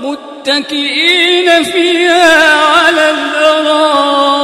متكئين فيها على الأرائك.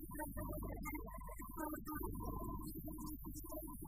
Thank you.